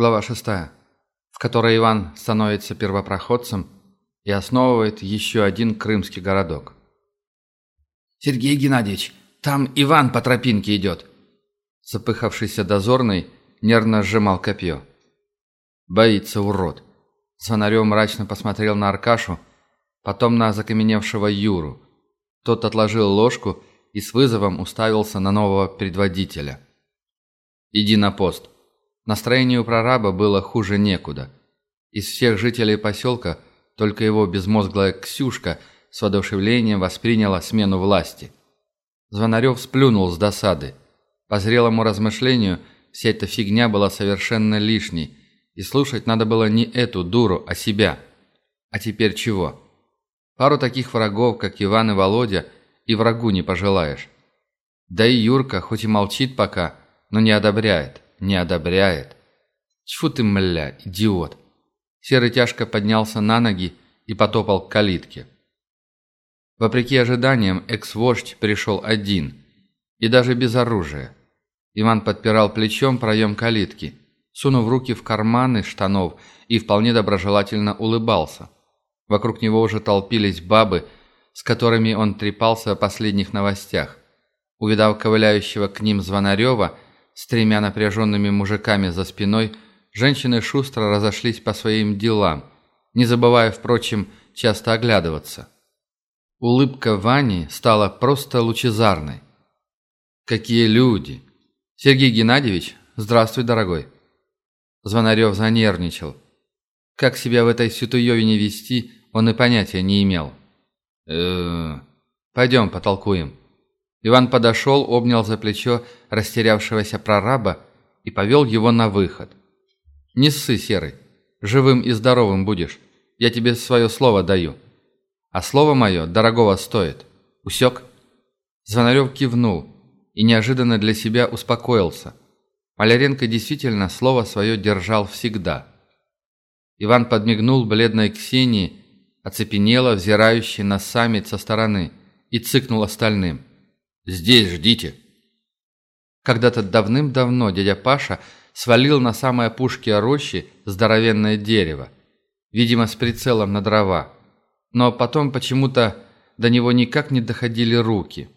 Глава 6, в которой Иван становится первопроходцем и основывает еще один крымский городок. «Сергей Геннадьевич, там Иван по тропинке идет!» Запыхавшийся дозорный нервно сжимал копье. «Боится урод!» Звонарев мрачно посмотрел на Аркашу, потом на закаменевшего Юру. Тот отложил ложку и с вызовом уставился на нового предводителя. «Иди на пост». Настроение у прораба было хуже некуда. Из всех жителей поселка только его безмозглая Ксюшка с воодушевлением восприняла смену власти. Звонарев сплюнул с досады. По зрелому размышлению, вся эта фигня была совершенно лишней, и слушать надо было не эту дуру, а себя. А теперь чего? Пару таких врагов, как Иван и Володя, и врагу не пожелаешь. Да и Юрка, хоть и молчит пока, но не одобряет, не одобряет. Тьфу ты, мля, идиот. Серый тяжко поднялся на ноги и потопал к калитке. Вопреки ожиданиям, экс-вождь пришел один. И даже без оружия. Иван подпирал плечом проем калитки, сунув руки в карманы штанов и вполне доброжелательно улыбался. Вокруг него уже толпились бабы, с которыми он трепался о последних новостях. Увидав ковыляющего к ним Звонарева с тремя напряженными мужиками за спиной, женщины шустро разошлись по своим делам, не забывая, впрочем, часто оглядываться. Улыбка Вани стала просто лучезарной. «Какие люди!» «Сергей Геннадьевич, здравствуй, дорогой!» Звонарев занервничал. Как себя в этой ситуевине вести, он и понятия не имел. э Пойдем, потолкуем». Иван подошел, обнял за плечо растерявшегося прораба и повел его на выход. «Не ссы, Серый. Живым и здоровым будешь. Я тебе свое слово даю. А слово мое дорогого стоит. Усек?» Звонарев кивнул и неожиданно для себя успокоился. Маляренко действительно слово свое держал всегда. Иван подмигнул бледной Ксении, оцепенела, взирающей на саммит со стороны, и цыкнул остальным. «Здесь ждите!» Когда-то давным-давно дядя Паша свалил на самой опушке рощи здоровенное дерево, видимо, с прицелом на дрова. Но потом почему-то до него никак не доходили руки.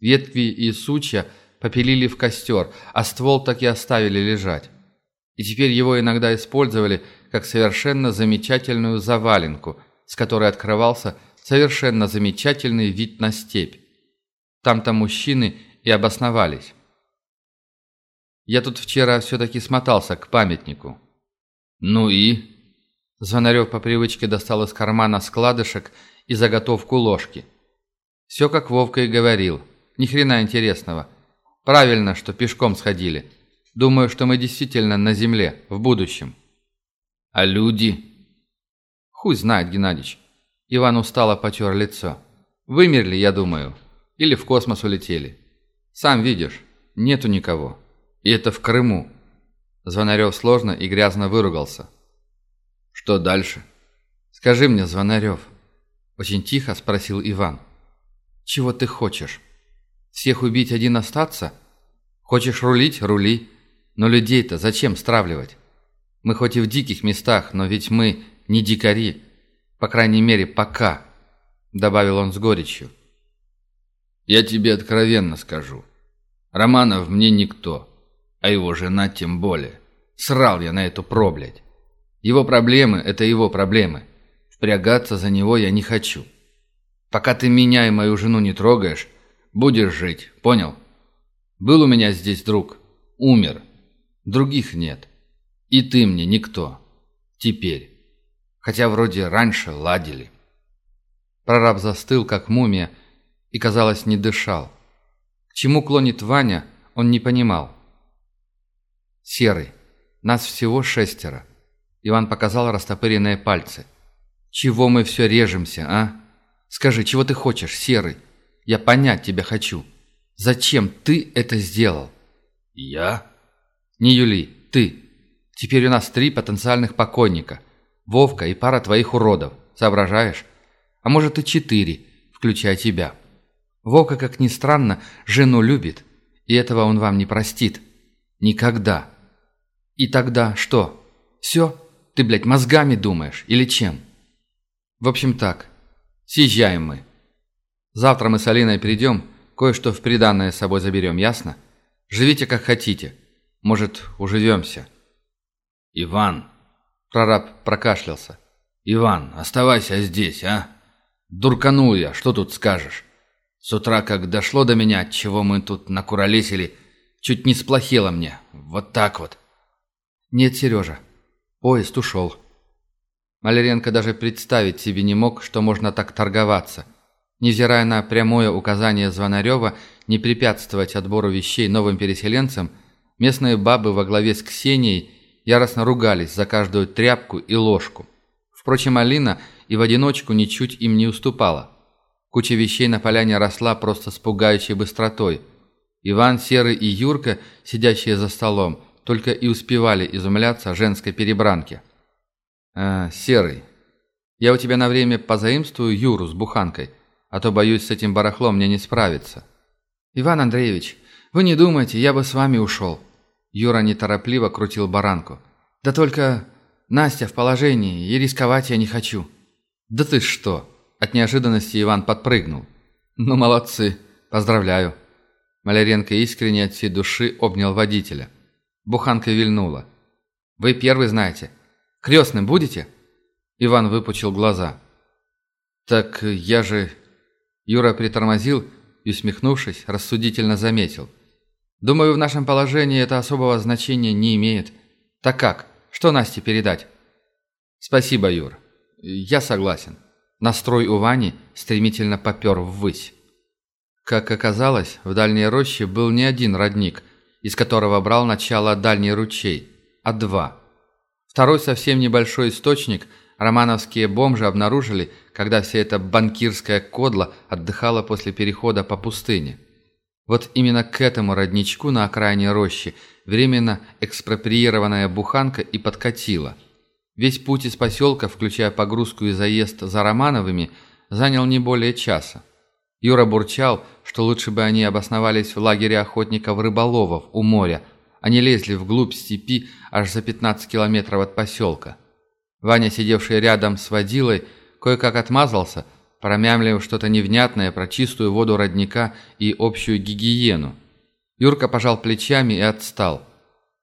Ветви и сучья попилили в костер, а ствол так и оставили лежать. И теперь его иногда использовали как совершенно замечательную заваленку, с которой открывался совершенно замечательный вид на степь. Там-то мужчины и обосновались. Я тут вчера все-таки смотался к памятнику. Ну и? Звонарев по привычке достал из кармана складышек и заготовку ложки. Все как Вовка и говорил. Ни хрена интересного. Правильно, что пешком сходили. Думаю, что мы действительно на земле, в будущем. А люди? Хуй знает, Геннадьевич. Иван устало потер лицо. Вымерли, я думаю. Или в космос улетели. Сам видишь, нету никого. И это в Крыму. Звонарев сложно и грязно выругался. Что дальше? Скажи мне, Звонарев. Очень тихо спросил Иван. Чего ты хочешь? Всех убить один остаться? Хочешь рулить – рули. Но людей-то зачем стравливать? Мы хоть и в диких местах, но ведь мы не дикари. По крайней мере, пока. Добавил он с горечью. Я тебе откровенно скажу. Романов мне никто а его жена тем более. Срал я на эту проблядь. Его проблемы – это его проблемы. Впрягаться за него я не хочу. Пока ты меня и мою жену не трогаешь, будешь жить, понял? Был у меня здесь друг. Умер. Других нет. И ты мне никто. Теперь. Хотя вроде раньше ладили. Прораб застыл, как мумия, и, казалось, не дышал. К чему клонит Ваня, он не понимал. «Серый, нас всего шестеро». Иван показал растопыренные пальцы. «Чего мы все режемся, а? Скажи, чего ты хочешь, Серый? Я понять тебя хочу. Зачем ты это сделал?» «Я?» «Не Юли, ты. Теперь у нас три потенциальных покойника. Вовка и пара твоих уродов. Соображаешь? А может и четыре, включая тебя. Вовка, как ни странно, жену любит, и этого он вам не простит. Никогда. И тогда что? Все? Ты, блядь, мозгами думаешь? Или чем? В общем так, съезжаем мы. Завтра мы с Алиной придем, кое-что в приданное с собой заберем, ясно? Живите как хотите. Может, уживемся. Иван. Прораб прокашлялся. Иван, оставайся здесь, а? Дурканул я, что тут скажешь? С утра, как дошло до меня, чего мы тут накуролесили, чуть не сплохело мне. Вот так вот. Нет, Сережа, поезд ушел. Маляренко даже представить себе не мог, что можно так торговаться. Невзирая на прямое указание Звонарева не препятствовать отбору вещей новым переселенцам, местные бабы во главе с Ксенией яростно ругались за каждую тряпку и ложку. Впрочем, Алина и в одиночку ничуть им не уступала. Куча вещей на поляне росла просто с пугающей быстротой. Иван, Серый и Юрка, сидящие за столом, только и успевали изумляться женской перебранке. «А, Серый, я у тебя на время позаимствую Юру с буханкой, а то, боюсь, с этим барахлом мне не справиться». «Иван Андреевич, вы не думайте, я бы с вами ушел». Юра неторопливо крутил баранку. «Да только Настя в положении, и рисковать я не хочу». «Да ты что?» От неожиданности Иван подпрыгнул. «Ну, молодцы. Поздравляю». Маляренко искренне от всей души обнял водителя. Буханка вильнула. «Вы первый знаете. Крестным будете?» Иван выпучил глаза. «Так я же...» Юра притормозил и, усмехнувшись, рассудительно заметил. «Думаю, в нашем положении это особого значения не имеет. Так как? Что Насте передать?» «Спасибо, Юр. Я согласен». Настрой у Вани стремительно попер ввысь. Как оказалось, в дальней роще был не один родник, из которого брал начало дальний ручей, а два. Второй совсем небольшой источник романовские бомжи обнаружили, когда вся эта банкирская кодла отдыхала после перехода по пустыне. Вот именно к этому родничку на окраине рощи временно экспроприированная буханка и подкатила – Весь путь из поселка, включая погрузку и заезд за Романовыми, занял не более часа. Юра бурчал, что лучше бы они обосновались в лагере охотников-рыболовов у моря, а не лезли вглубь степи аж за 15 километров от поселка. Ваня, сидевший рядом с водилой, кое-как отмазался, промямлив что-то невнятное про чистую воду родника и общую гигиену. Юрка пожал плечами и отстал.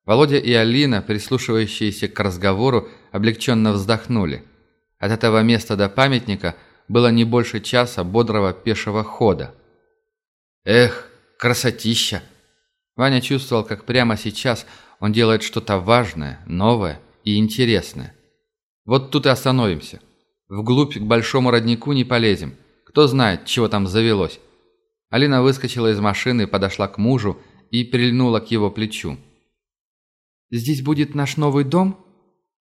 Володя и Алина, прислушивающиеся к разговору, облегченно вздохнули. От этого места до памятника было не больше часа бодрого пешего хода. «Эх, красотища!» Ваня чувствовал, как прямо сейчас он делает что-то важное, новое и интересное. «Вот тут и остановимся. Вглубь к большому роднику не полезем. Кто знает, чего там завелось». Алина выскочила из машины, подошла к мужу и прильнула к его плечу. «Здесь будет наш новый дом?»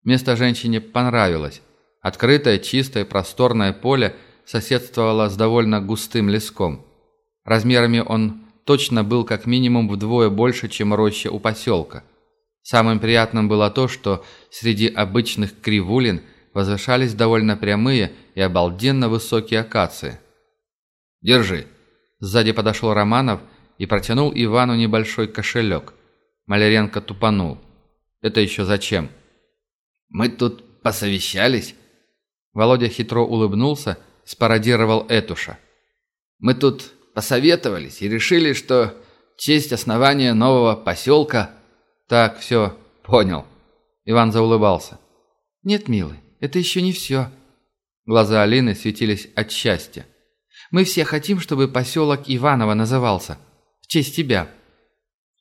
Место женщине понравилось. Открытое, чистое, просторное поле соседствовало с довольно густым леском. Размерами он точно был как минимум вдвое больше, чем роща у поселка. Самым приятным было то, что среди обычных кривулин возвышались довольно прямые и обалденно высокие акации. «Держи!» Сзади подошел Романов и протянул Ивану небольшой кошелек. Маляренко тупанул. «Это еще зачем?» Мы тут посовещались». Володя хитро улыбнулся, спародировал Этуша. «Мы тут посоветовались и решили, что честь основания нового поселка...» «Так, все, понял». Иван заулыбался. «Нет, милый, это еще не все». Глаза Алины светились от счастья. «Мы все хотим, чтобы поселок Иваново назывался. В честь тебя».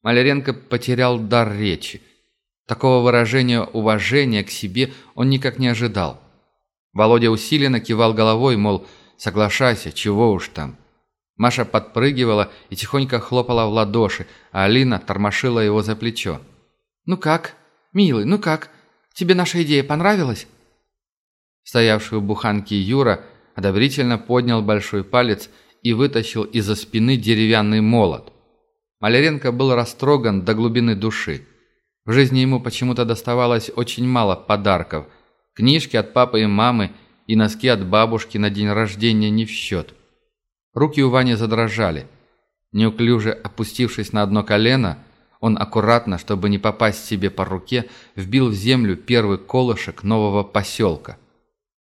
Маляренко потерял дар речи. Такого выражения уважения к себе он никак не ожидал. Володя усиленно кивал головой, мол, соглашайся, чего уж там. Маша подпрыгивала и тихонько хлопала в ладоши, а Алина тормошила его за плечо. «Ну как? Милый, ну как? Тебе наша идея понравилась?» Стоявший у буханки Юра одобрительно поднял большой палец и вытащил из-за спины деревянный молот. Маляренко был растроган до глубины души. В жизни ему почему-то доставалось очень мало подарков. Книжки от папы и мамы и носки от бабушки на день рождения не в счет. Руки у Вани задрожали. Неуклюже опустившись на одно колено, Он аккуратно, чтобы не попасть себе по руке, вбил в землю первый колышек нового поселка.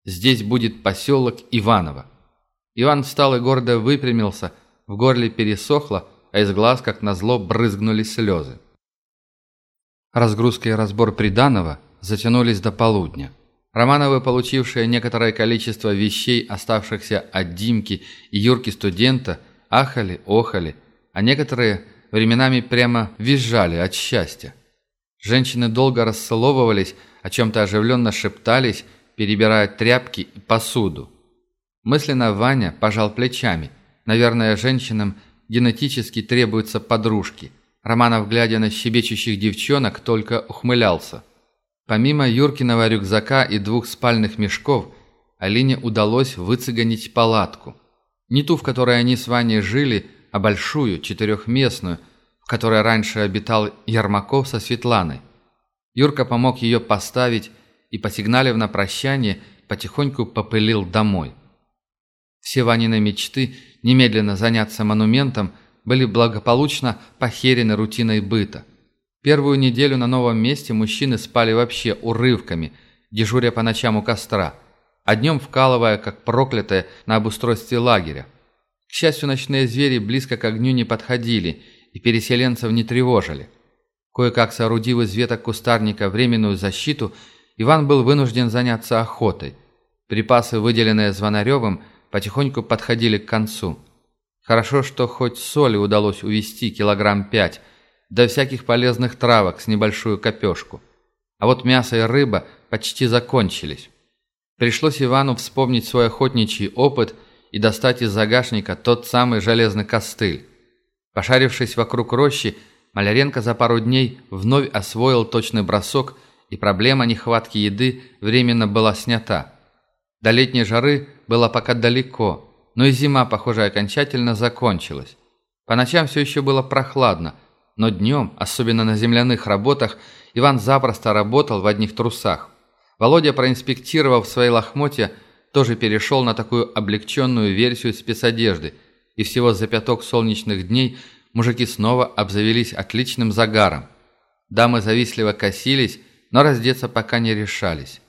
Здесь будет поселок Иваново. Иван встал и гордо выпрямился, в горле пересохло, а из глаз, как назло, брызгнули слезы. Разгрузка и разбор приданого затянулись до полудня. Романовы, получившие некоторое количество вещей, оставшихся от Димки и Юрки студента, ахали, охали, а некоторые временами прямо визжали от счастья. Женщины долго расцеловывались, о чем-то оживленно шептались, перебирая тряпки и посуду. Мысленно Ваня пожал плечами. Наверное, женщинам генетически требуются подружки. Романов, глядя на щебечущих девчонок, только ухмылялся. Помимо Юркиного рюкзака и двух спальных мешков, Алине удалось выцегонить палатку. Не ту, в которой они с Ваней жили, а большую, четырехместную, в которой раньше обитал Ермаков со Светланой. Юрка помог ее поставить и, посигналив на прощание, потихоньку попылил домой. Все Ванины мечты немедленно заняться монументом были благополучно похерены рутиной быта – Первую неделю на новом месте мужчины спали вообще урывками, дежуря по ночам у костра, а днем вкалывая, как проклятые, на обустройстве лагеря. К счастью, ночные звери близко к огню не подходили и переселенцев не тревожили. Кое-как соорудив из веток кустарника временную защиту, Иван был вынужден заняться охотой. Припасы, выделенные Звонаревым, потихоньку подходили к концу. Хорошо, что хоть соли удалось увести килограмм пять – да всяких полезных травок с небольшую копешку. А вот мясо и рыба почти закончились. Пришлось Ивану вспомнить свой охотничий опыт и достать из загашника тот самый железный костыль. Пошарившись вокруг рощи, Маляренко за пару дней вновь освоил точный бросок, и проблема нехватки еды временно была снята. До летней жары было пока далеко, но и зима, похоже, окончательно закончилась. По ночам все еще было прохладно – но днем, особенно на земляных работах, Иван запросто работал в одних трусах. Володя, проинспектировав свои лохмотья, тоже перешел на такую облегченную версию спецодежды, и всего за пяток солнечных дней мужики снова обзавелись отличным загаром. Дамы завистливо косились, но раздеться пока не решались.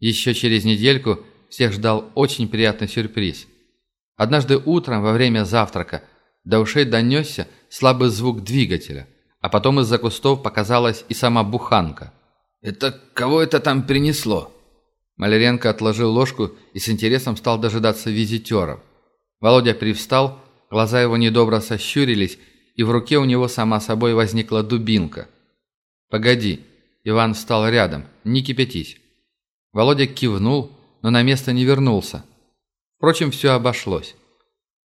Еще через недельку всех ждал очень приятный сюрприз. Однажды утром во время завтрака до ушей донесся слабый звук двигателя, а потом из-за кустов показалась и сама буханка. «Это кого это там принесло?» Маляренко отложил ложку и с интересом стал дожидаться визитеров. Володя привстал, глаза его недобро сощурились, и в руке у него сама собой возникла дубинка. «Погоди», Иван встал рядом, «не кипятись». Володя кивнул, но на место не вернулся. Впрочем, все обошлось.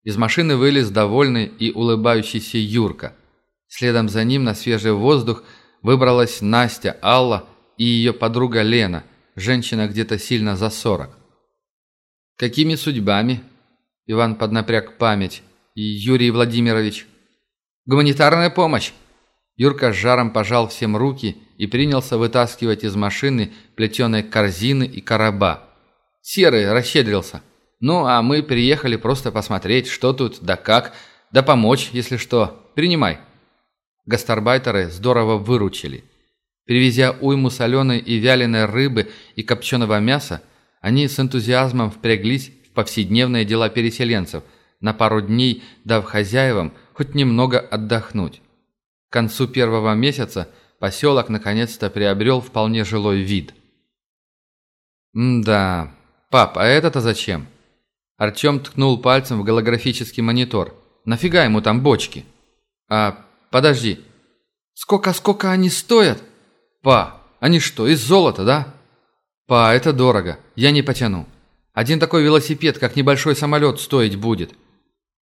Из машины вылез довольный и улыбающийся Юрка. Следом за ним на свежий воздух выбралась Настя, Алла и ее подруга Лена, женщина где-то сильно за сорок. «Какими судьбами?» Иван поднапряг память. «И Юрий Владимирович?» «Гуманитарная помощь!» Юрка с жаром пожал всем руки и принялся вытаскивать из машины плетеные корзины и короба. Серый расщедрился. Ну, а мы приехали просто посмотреть, что тут, да как, да помочь, если что. Принимай». Гастарбайтеры здорово выручили. Привезя уйму соленой и вяленой рыбы и копченого мяса, они с энтузиазмом впряглись в повседневные дела переселенцев, на пару дней дав хозяевам хоть немного отдохнуть. К концу первого месяца поселок наконец-то приобрел вполне жилой вид. «М-да, пап, а это-то зачем?» Артем ткнул пальцем в голографический монитор. «Нафига ему там бочки?» «А, подожди. Сколько-сколько они стоят?» «Па, они что, из золота, да?» «Па, это дорого. Я не потяну. Один такой велосипед, как небольшой самолет, стоить будет».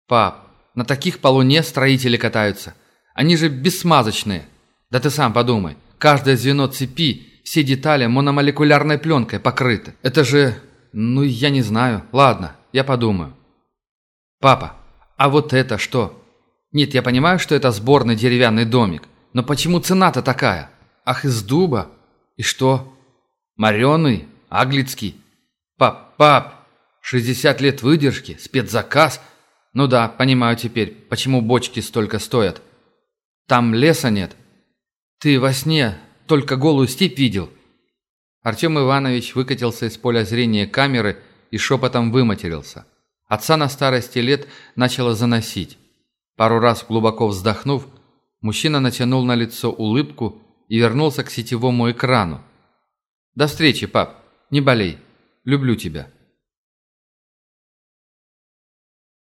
«Пап, на таких по луне строители катаются. Они же бессмазочные. Да ты сам подумай. Каждое звено цепи, все детали мономолекулярной пленкой покрыты. Это же... Ну, я не знаю. Ладно, я подумаю. Папа, а вот это что? Нет, я понимаю, что это сборный деревянный домик. Но почему цена-то такая? Ах, из дуба. И что? Мореный? Аглицкий? Пап, пап, 60 лет выдержки, спецзаказ. Ну да, понимаю теперь, почему бочки столько стоят. Там леса нет. Ты во сне только голую степь видел?» Артем Иванович выкатился из поля зрения камеры и шепотом выматерился. Отца на старости лет начало заносить. Пару раз глубоко вздохнув, мужчина натянул на лицо улыбку и вернулся к сетевому экрану. «До встречи, пап. Не болей. Люблю тебя».